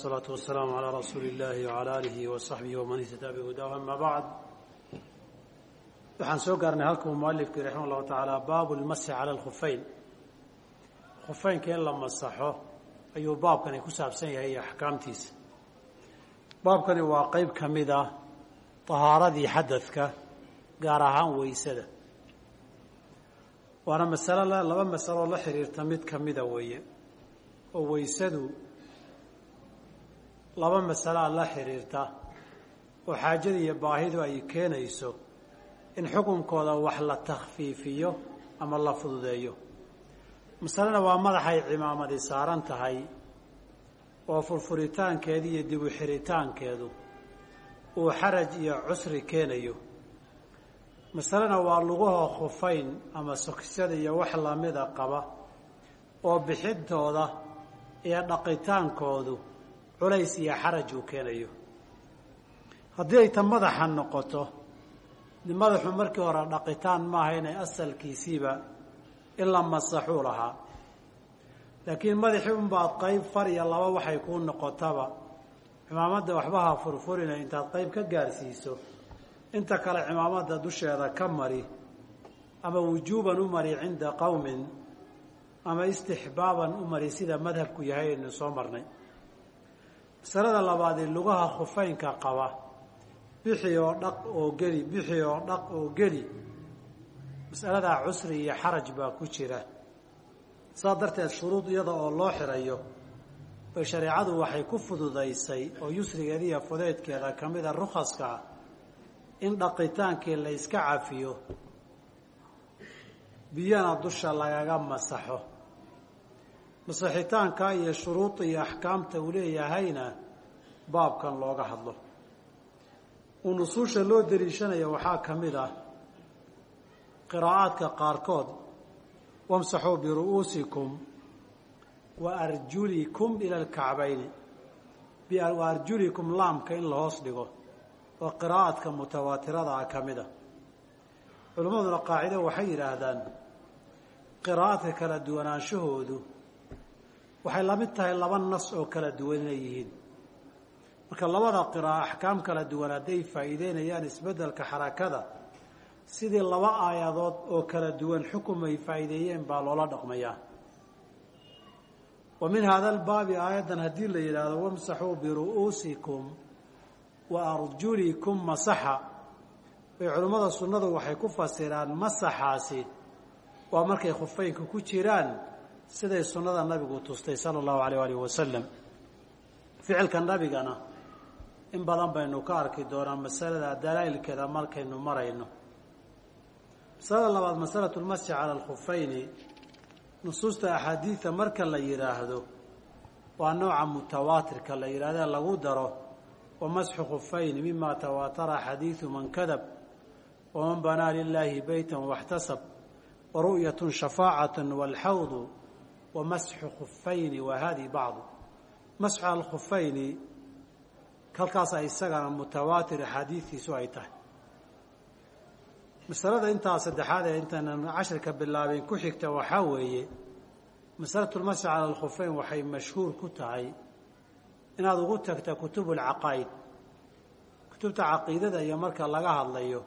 والصلاة والسلام على رسول الله وعلى آله وصحبه ومن اهتدى بهداه أما بعد waxaan soo gaarnay halkuu mualifkii raximah llahu tacaala baabu lmasi cala alkhufeyn khufeynka in la masaxo ayuu baabkani ku saabsan yahay iyo axkaamtiisa baabkani waa qeyb ka mid ah tahaaradii xadadka gaar ahaan weysada waana masalo laba masaloo la xiriirta mid ka mida weeye oo weysadu laba masaloa la xiriirta oo xaajada iyo baahidu ay keenayso in xukunkooda wax la takhfiifiyo ama la fududeeyo. Masalena waa madaxay cimaamadi saaran tahay oo furfuritaankeedu iyo dib u xiritaankeedu uu xaraj iyo cusri keenayo. Masalena waa lugahoo khufayn ama sokisyada iyo wax lamida qaba oo bixintooda iyo dhaqitaankoodu culays iyo xaraj uu keenayo. Haddii ay ta madaxa noqoto madaxu markii hore dhaqitaan maaha inay asalkiisiiba in la masaxuu lahaa. Laakiin madaxii unbaad qayb far iyo laba waxay kuu noqotaba cimaamadda waxbaha furfurina intaad qayb ka gaarsiiso inta kale cimaamadda dusheeda ka mari ama wujuuban u mari cinda qowmin ama istixbaaban u mari sida madhabku yahay aynu soo marnay masalada labaadee lugaha khufeynka qaba bixi oo dhaq oo geli bixi oo dhaq oo geli. Masaladaa cusri iyo xaraj baa ku jira. Saas darteed shuruud iyada oo loo xirayo bay shareecadu waxay ku fududaysay oo yusrigeeda iyo fudeydkeeda ka mida rukhaska in dhaqitaankii la yska cafiyo biyana dusha lagaga masaxo masaxitaanka iyo shuruuda iyo axkaamta uu leeyahayna baabkan looga hadlo. Uu nusuusha loo daliishanaya waxaa ka mid ah qiraa'aadka qaarkood wamsaxuu biru'uusikum wa arjulikum ila alkacbayni. Wa arjulikum laamka in la hoos dhigo oo qiraa'aadka mutawaatirada ah ka mid a culimmaduna qaacido waxay yidhaahdaan qiraa'aadka kala duwanaanshahoodu waxay la mid tahay laba nas oo kala duwan inay yihiin. Marka labada qira'a axkaam kala duwan hadday faa'iideynayaan isbeddelka xarakada sidii laba aayadood oo kala duwan xukum ay faa'iideeyeen baa loola dhaqmayaa. Wa min hada albaabi aayaddan haddii la yidhaahdo wamsaxuu biru'uusikum wa arjulikum masaxa. Bay culimmada sunnadu waxay ku fasiraan masaxaasi waa markay khufeynka ku jiraan siday sunnada nabigu tustay sala allahu alayh alih wasalam ficilka nabigana in badan baynu ka arki doonaa masalada dalaa'ilkeeda markaynu marayno. Masalada labaad masalatu lmasxi cala alkhufayni nusuusta axaadiida marka la yidhaahdo waa nooca mutawaatirka la yidhahde lagu daro wa masxu khufayni mima tawaatara xadiidu man kadab waman banaa lilaahi beyta waxtasab wa ru'yat shafaacat walxawdu wa masxu khufayni wa hadi bacdu. Masxu alkhufayni kalkaasa isagana mutawaatir axaadiistiisu ay tahay. Masalada intaa saddexaad ee intaynan cashirka bilaabin ku xigta waxaa weeye masalatulmasxi cala alkhufeyn waxay mashhuur ku tahay inaad ugu tagta kutubu lcaqaa'id kutubta caqiidada iyo marka laga hadlayo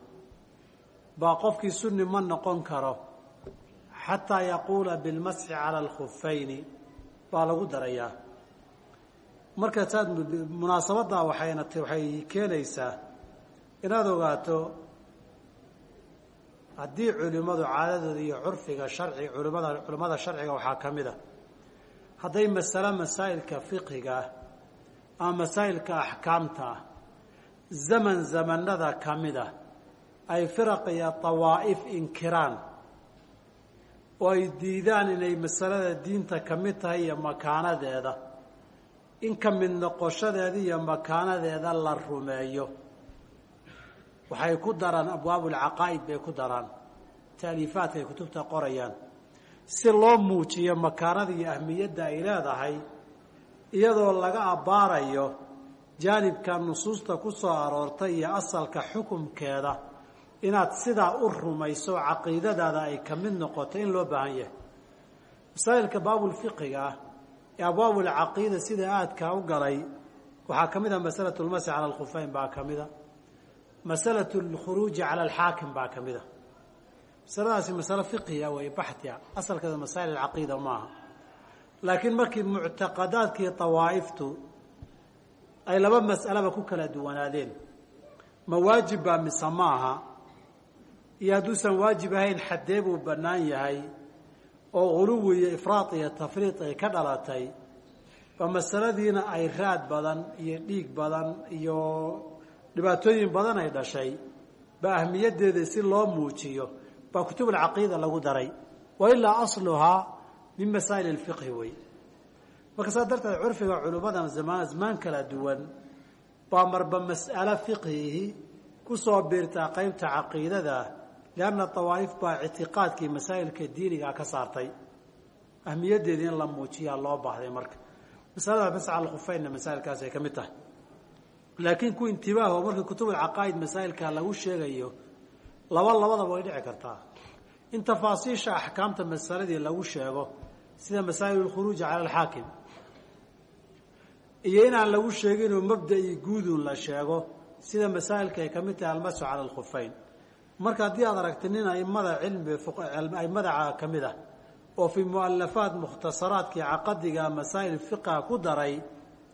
baa qofkii sunni ma noqon karo xataa yaquula bilmasxi cala alkhufayni baa lagu darayaa. Marka saad munaasabaddaa waxayna waxay keenaysaa inaad ogaato haddii culimmadu caadadooda iyo curfiga sharci culimada culimmada sharciga waxaa ka mid a hadday masale masaa'ilka fiqhiga ah ama masaa'ilka axkaamta ah zaman zamanada ka mid ah ay firaq iyo dawaa'if inkiraan oo ay diidaan inay masalada diinta ka mid tahay iyo makaanadeeda. In ka mid noqoshadeeda iyo makaanadeeda la rumeeyo. Waxay ku daraan abwaabulcaqaa'id bay ku daraan. Taaliifaadka ay kutubta qorayaan. Si loo muujiyo makaanada iyo ahmiyadda ay leedahay iyadoo laga abbaarayo jaanibka nusuusta ku soo aroortay iyo asalka xukumkeeda inaad sidaa u rumayso caqiidadaada ay ka mid noqoto in loo baahan yahay. Masaa'ilka baabulfiqiga ah ee abwaabulcaqiida sida aadkaa u galay waxaa ka mid a masalatu lmasi cala alkhufeyn baa ka mida masalatu lkhuruuji cala alxaakim baa ka mid a masaladaasi masalo fiqiya wey baxtia asalkeeda masaa'il alcaqiida maaha laakiin markii muctaqadaadkii tawaa'iftu ay laba mas'alaba ku kala duwanaadeen ma waajib baa mise maaha iyo hadduusan waajib ahayn xaddee buu bannaan yahay oo guluwi iyo ifraad iyo tafriid ay ka dhalatay ba masaladiina ay raad badan iyo dhiig badan iyo dhibaatooyin badan ay dhashay ba ahmiyaddeeda si loo muujiyo baa kutub alcaqiida lagu daray. Wa ilaa asluhaa min masaa'il alfiqhi wey. Marka saa darteed curfiga culummadan zamaan kala duwan baa marba mas'alo fiqhihi ku soo biirtaa qeybta caqiidada lianna dawaa'if baa ictiqaadkii masaa'ilka diinigaa ka saartay ahmiyaddeedii in la muujiyaa loo baahday marka masalada masca alkhufeynna masaa'ilkaas ay ka mid tahay laakiin ku intibaaho markii kutub alcaqaa'id masaa'ilka lagu sheegayo laba labadaba way dhici kartaa in tafaasiisha axkaamta masaladii lagu sheego sida masaa'il lkhuruuji cala alxaakim iyo inaan lagu sheeginoo mabda'i guudun la sheego sida masaa'ilka ay ka mid tahay almasu cala alkhufeyn marka haddii aad aragti nin aimada cilmi aimada ka mid ah oo fii mu'alafaat mukhtasaraadkii caqadiga masaa'il fiqha ku daray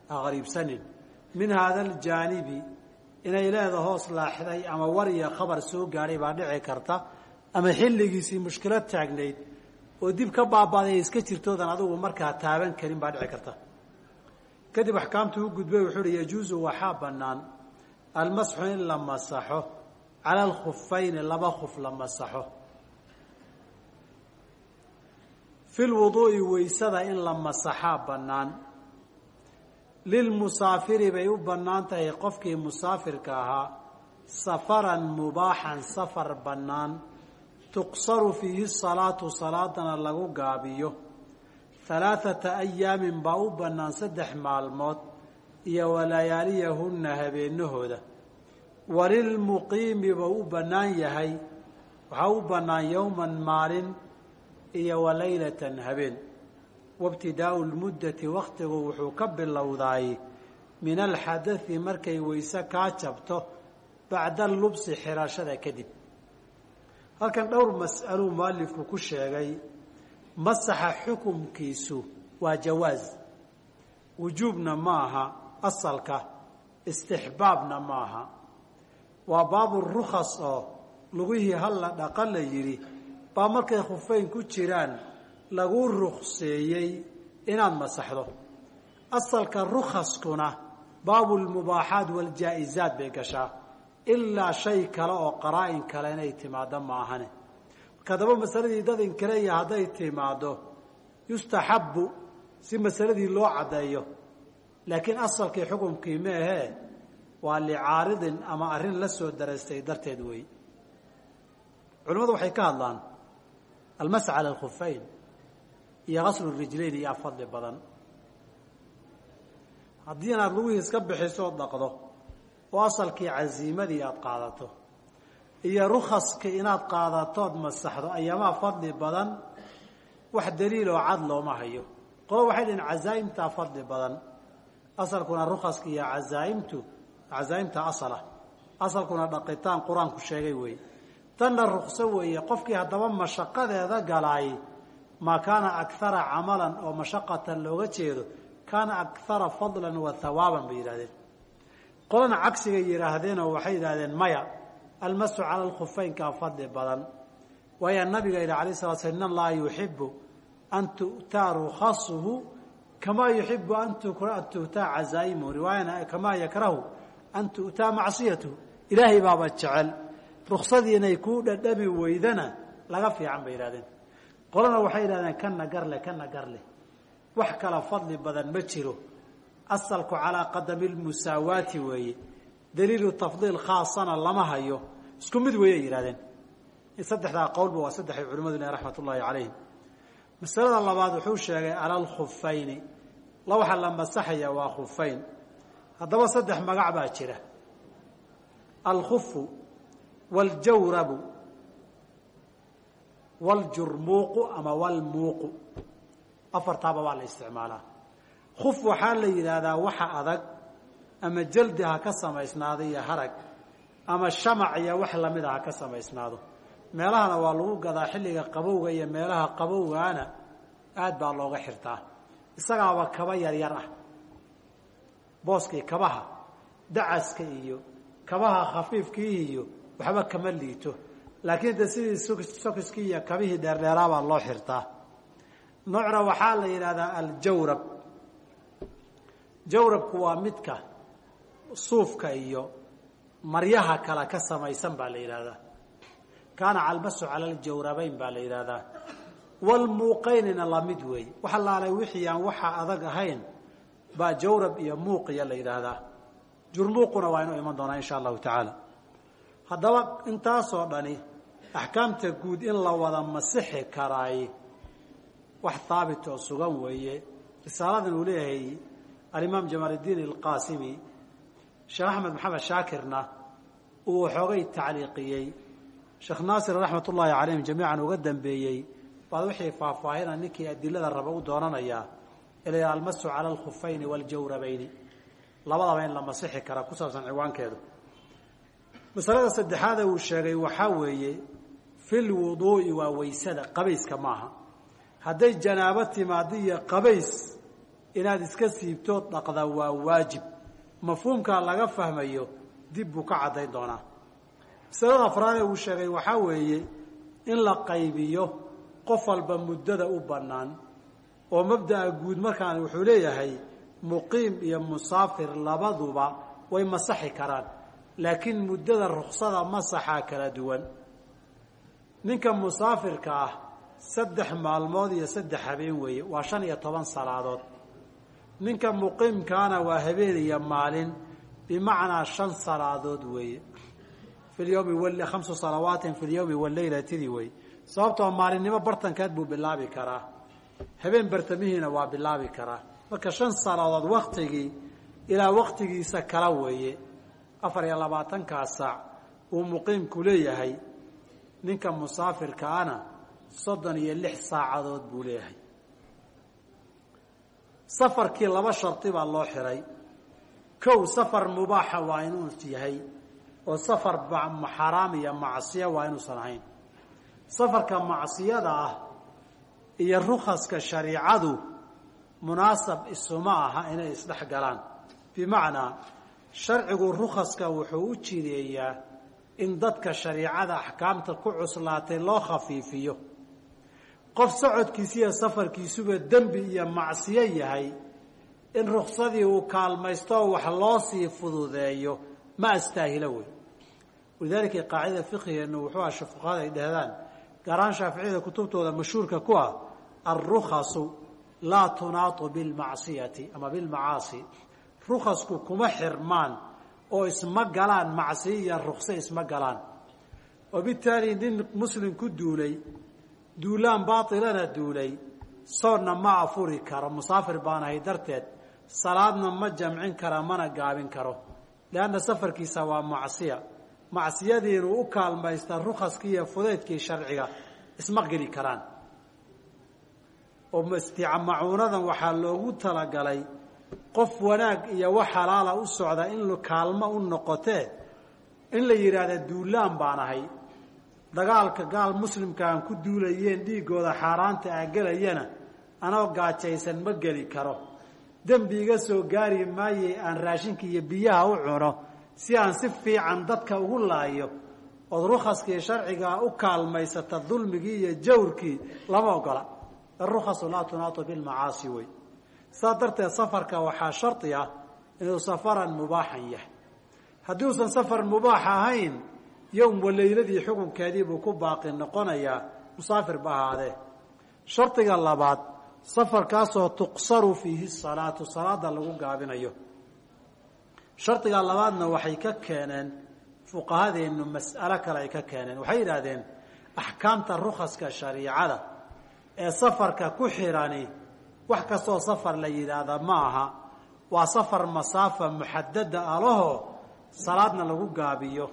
ha qariibsanin. Min haada aljaanibi inay leeda hoos laaxday ama war iyo khabar soo gaadhay baa dhici karta ama xilligiisii mushkilad taagnayd oo dib ka baabaaday ay iska jirtoodan adugu markaa taaban karin baa dhici karta. Kadib axkaamtuu u gudbay wuxuu uhi yajuusu waxaa bannaan almasxu in la masaxo cala alkhufayni laba khuf la masaxo fi lwuduu'i weysada in la masaxaa bannaan lilmusaafiri bay u bannaan tahay qofkii musaafirka ahaa safaran mubaaxan safar bannaan tuqsaru fiihi salaatu salaadana lagu gaabiyo halaathata ayaamin baa u bannaan saddex maalmood iyo walayaaliyahunna habeenahooda walilmuqiimi buu u bannaan yahay. Waxaa u bannaan yowman maalin iyo walaylatan habeen. Wabtidaau lmuddati wakhtigu wuxuu ka bilowdaay min alxadai markay weyse kaa jabto bacda lubsi xirashada kadib. Halkan dhowr mas'aluu mualifku ku sheegay masaxa xukumkiisu waa jawaaz. Wujuubna maaha asalka istixbaabna maaha waa baabu rukhas oo lugihii halla dhaqa la yidhi baa markay khufeyn ku jiraan lagu rukseeyey inaad masaxdo. Asalka rukhaskuna baabulmubaaxaat waljaa-izaat bay gashaa. Ilaa shay kale oo qaraa-in kale inay timaado maahane. Marka haddaba masaladii dad inkaleya hadday timaado yustaxabbu si masaladii loo caddeeyo. Laakiin asalkii xukumkii ma ahee waa licaaridin ama arrin la soo daraystay darteed wey culimmadu waxay ka hadlaan almas cala alkhufeyn iyo gaslu rijlayn iyo afadli badan. Haddii inaad iska bixiso oo dhaqdo oo asalkii casiimadii aada qaadato iyo rukhaskii inaad qaadatood masaxdo ayamaa fadli badan wax daliiloo cad looma hayo. Qolo waxay dhihin cazaa'imtaa fadli badan. Asalkuna rukhaska iyo cazaaimtu cazaaimta asala. Asalkuna dhaqitaan qur'aanku sheegay weeye tanna rukso weeye qofkii haddaba mashaqadeeda galaay maa kaana akara camalan oo mashaqatan looga jeedo kaana akara fadlan wa hawaaban bay yidhahdeen qolana cagsigay yidhaahdeenoo waxay yidhahdeen maya almasu cala alkhufeynkaa fadli badan. Waayaa nabiga yidhi alay sala sl in allaha yuxibu an tu'taa rukhasuhu kamaa yuxibu an tu'taa cazaa'imuhu. Riwaayana kamaa yakrahu an tu'taa macsiyatuhu ilaahay baaba jecel ruksadii inay kuu dhadhami weydana laga fiican bay yidhahdeen qolana waxay yidhahdeen kana garle kana garle wax kala fadli badan ma jiro asalku calaa qadami lmusaawaati weeye daliilu tafdiil khaasana lama hayo isku mid weeyay yidhahdeen saddexdaa qowlba waa saddexay culimmadu leh raxmat ullaahi calayhim masalada labaad wuxuu sheegay cala alkhufayni la waxaa waa khufayn haddaba saddex magac baa jira. Alkhufu waljawrabu waljurmuuqu ama walmuuqu. Afartaaba waa la isticmaalaa. Khuf waxaa la yidhaahdaa waxa adag ama jaldi ha ka samaysnaado iyo harag ama shamac iyo wax lamida ha ka samaysnaado. Meelahana waa lagu gadaa xilliga qabowga iyo meelaha qabowgaana aad baa looga xirtaa. Isagaaba kaba yaryar ah booskii kabaha dacaska iyo kabaha khafiifkii iyo waxba kama liito. Laakiin de sidii sokiskii iyo kabihii dheerdheeraabaa loo xirtaa noocna waxaa la yidhahdaa aljawrab. Jawrabku waa midka suufka iyo maryaha kale ka samaysan baa la yidhahdaa kaana calmasu cala aljawrabayn baa la yidhahdaa walmuuqaynina la mid weey. Wax laalay wixii aan waxa adag ahayn baa jawrab iyo muuqiya la yidhaahdaa. Jurmuuquna waa inuu iman doonaa insha allahu tacaala. Haddaba intaasoo dhani axkaamta guud in la wada masixi karaay wax haabit oo sugan weeye. Risaaladan uu leeyahay alimaam jamaaliddiin alqaasimi sheekh axmed maxamed shaakirna uu waxoogay tacliiqiyey. Sheekh naasir raxmat ullaahi calayhim jamiican uga dambeeyey baad wixii faahfaahina ninkii adilada raba u doonanayaa ila almasu cala alkhufayni waaljawrabayni labadaba in la masixi kara ku saabsan ciwaankeedu. Masalada saddexaada uu sheegay waxaa weeye fil wuduu'i waa weysada qabayska maaha. Hadday janaabo timaado qabays inaad iska siibtood dhaqda waa waajib. Mafhuumkaa laga fahmayo dib buu ka caddayn doonaa. Masalada afraadee uu sheegay waxaa weeye in la qaybiyo qof walba muddada u bannaan oo mabda'a guud markaan wuxuu leeyahay muqiim iyo musaafir labaduba way masaxi karaan laakiin muddada ruksada masaxaa kala duwan. Ninka musaafirka ah saddex maalmood iyo saddex habeen weeye waa shan iyo toban salaadood. Ninka muqiimkaana waa habeen iyo maalin bimacnaa shan salaadood weeye. W khamsu salawaatin fi lyawmi waleylatidii weeye. Sababtoo maalinimo bartankeed buu bilaabi karaa habeen bartamihiina waa bilaabi karaa marka shan salaadood waktigii ilaa waktigiisa kala weeye afar iyo labaatankaa saac uu muqiimku leeyahay ninka musaafirkaana soddon iyo lix saacadood buu leeyahay. Safarkii laba shardi baa loo xiray. Kow safar mubaaxa waa inuu yahay oo safar xaraam iyo macsiya waa inuusan ahayn. Safarka macsiyada ah iyo rukhaska shariicadu munaasab isuma aha inay isdhex galaan bimacnaa sharcigu rukhaska wuxuu u jideeyaa in dadka shariicada axkaamta ku cuslaatay loo khafiifiyo. Qof socodkiisa iyo safarkiisuba dembi iyo macsiyo yahay in ruksadii uu kaalmaystooo wax loo sii fududeeyo ma astaahilo wey. Walidaalika qaacida fiqigeennu wuxuu aha fuqahada ay dhahdaan. Gaaraan shaaficiyada kutubtooda mashhuurka ku ah alrukhasu laa tunaatu bilmacsiyati ama bilmacaasi rukhasku kuma xirmaan oo isma galaan macsiyo iyo rukso isma galaan wabittaali nin muslim ku duulay duulaan baatilana duulay soonna ma afuri karo musaafir baan ahay darteed salaadna ma jamcin kara mana gaabin karo leanna safarkiisa waa macsiya macsiyadii inuu u kaalmaysta rukhaskii iyo fudeydkii sharciga isma geli karaan oo macuunadan waxaa loogu talagalay qof wanaag iyo wax xalaala u socda in kaalmo u noqotee in la yidhaahda duulaan baan ahay. Dagaalka gaal muslimka aan ku duulayeen dhiiggooda xaaraanta ah gelayana anoo gaajaysan ma geli karo. Dembi iga soo gaari maaye aan raashinka iyo biyaha u cuno si aan si fiican dadka ugu laayo. Ood rukhaskii sharcigaa u kaalmaysata dulmigii iyo jawrkii lama ogola arukhasu laa tunaatu bilmacaasi wey. Saa darteed safarka waxaa shardi ah inuu safaran mubaaxan yahay. Haddii uusan safar mubaax ahayn yowm waleyladii xukunkeedii buu ku baaqi noqonayaa musaafir ba ahaadee shardiga labaad safarkaasoo tuqsaru fiihi salaatu salaada lagu gaabinayo. Shardiga labaadna waxay ka keeneen fuqahadeennu mas'alo kale ay ka keeneen. Waxay yidhaahdeen axkaamta rukhaska shariicada ee safarka ku xidhani wax kastoo safar la yidhaahda ma aha waa safar masaafa muxadada alahoo salaadna lagu gaabiyo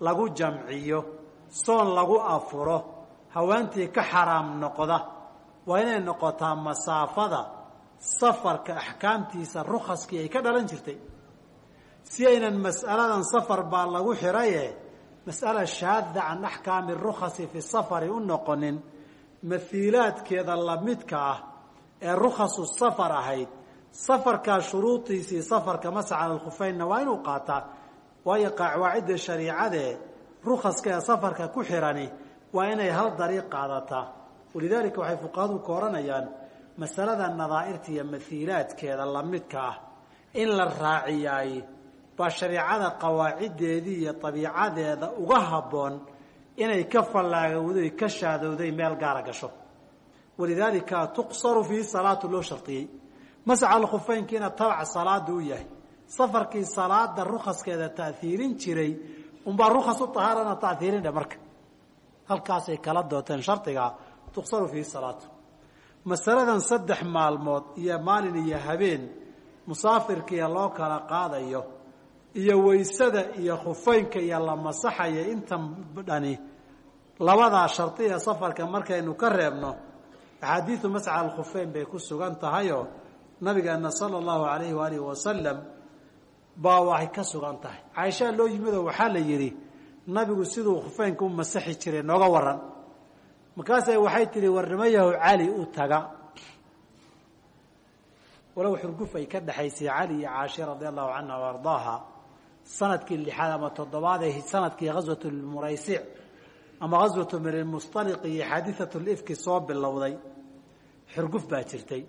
lagu jamciyo soon lagu afuro haweentii ka xaraam noqda. Waa inay noqotaa masaafada safarka axkaamtiisa rukhaskii ay ka dhalan jirtay. Si aynan mas'aladan safar baa lagu xiraye mas'ala shaada can axkaami rukhasi fi safari u noqonin mahiilaadkeeda lamidka ah ee rukhasu safar ahayd safarkaa shuruudiisii safarka masax alkhufeynna waa inuu qaataa waayo qawaacidda shariicadee rukhaska ee safarka ku xirani waa inay hal dariiq qaadataa walidaalika waxay fuqahadu ka odhanayaan masalada nadaa'irta iyo mahiilaadkeeda lamidka ah. In la raaciyaay baa shareicada qawaaciddeedii iyo dabiicadeeda uga habboon inay ka fallaagowday ka shaadowday meel gaara gasho. Walidaalika tuqsaru fiihi salaatu loo shardiyey masca alkhufeynkiina tabac salaada u yahay. Safarkii salaada rukhaskeeda ta'hiirin jiray unbaa rukhas u tahaarana ta'hiirindhe marka. Halkaasay kala dooteen shardigaa tuqsaru fiihi salaatu masaladan saddex maalmood iyo maalin iyo habeen musaafirkiiya loo kala qaadayo iyo waysada iyo khufeynka iyo la masaxaya intan dhani labadaa shardi ee safarka markaynu ka reebno axaadiidu masca alkhufeyn bay ku sugan tahayoo nabigeena sala allahu alayhi waalihi wasalam baa waxay ka sugan tahay. Caaishaa loo yimidoo waxaa la yidhi nabigu siduu khufeynka u masaxi jiray nooga waran markaasay waxay tihi warnimayahu cali u taga. Walow xurguf ay ka dhexaysay cali iyo caasha radia allahu canha ardaaha sannadkii lixaad ama toddobaad ee sannadkii ghaswat lmuraysic ama ghaswatu min almustaliq iyo xaadiat lifki soo bilowday. Xurguf baa jirtay.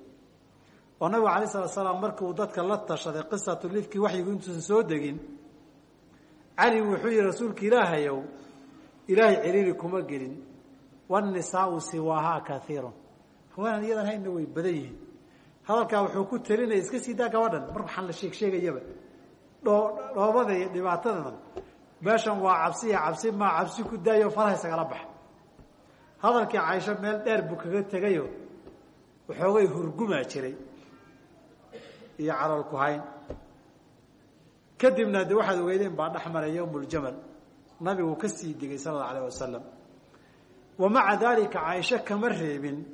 Oo nabigu alay slat slaam markiuu dadka la tashaday qisatulifki waxyigu intuusan soo degin cali wuxuu yihi rasuulka ilaahayow ilaahay ciriiri kuma gelin. Wanisaau siwaahaa kaiirun haweenan iyadan hayna way badan yihiin. Wuxuu ku telinaya iska sii gabadhan mar waxaan la sheeg sheegayaba dhoo dhoobada iyo dhibaatadan meeshan waa cabsiya cabsi maa cabsi ku daayo faraha isagala baxa hadalkii caaisho meel dheer buu kaga tegayo waxoogay hurgumaa jiray iyo calool ku hayn. Kadibna de waxaad ogeydeen baa dhex yowmuljamal nabigu ka sii digay sala alla alayh wasalam wa maca daalika kama reebin.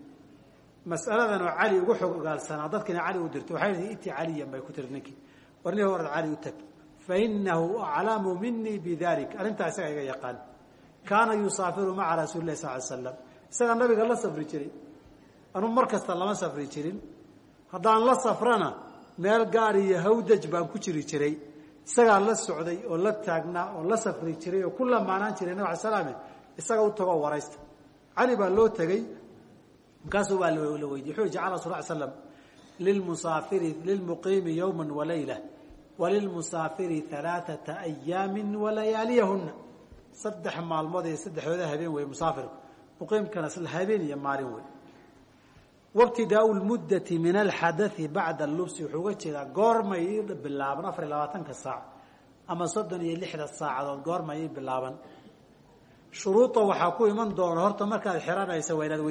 Mas'aladan oo cali ugu xog ogaalsanaa dadkina cali u dirtay waxay tii iti caliyan bay ku tiri ninkii war nin orad cali u tag fa inahu aclamu minii bidalik arrintaa isaga iga yaqaan kaana yusaafiru maca rasuuli lahi sal slam isagaa nabiga la safri jiray anuu mar kasta lama safri jirin haddaan la safrana meel gaar iyo hawdaj baan ku jiri jiray isagaa la socday oo la taagnaa oo la safri jiray oo ku lamaanaan jiray nabig ala slaame isaga u tagoo waraysta cali baa loo tegey markaasuu baa la weydiye wuxuu jacala rasul l slam lilmusaafiri lilmuqiimi yowma walayla walilmusaafiri alaaثata ayaami walayaaliyahuna saddex maalmood iyo saddexdooda habeen wey musaafirku muqiimkana habeen iyo maalin wey wabtidaau lmuddati min alxadai bacda lubsi wuxuu uga jeedaa goormay ii bilaaban afar iyo labaatanka saac ama soddon iyo lixda saacadood goormay ii bilaaban shuruuda waxaa ku iman doona horta markaad xiranaysa waa inaad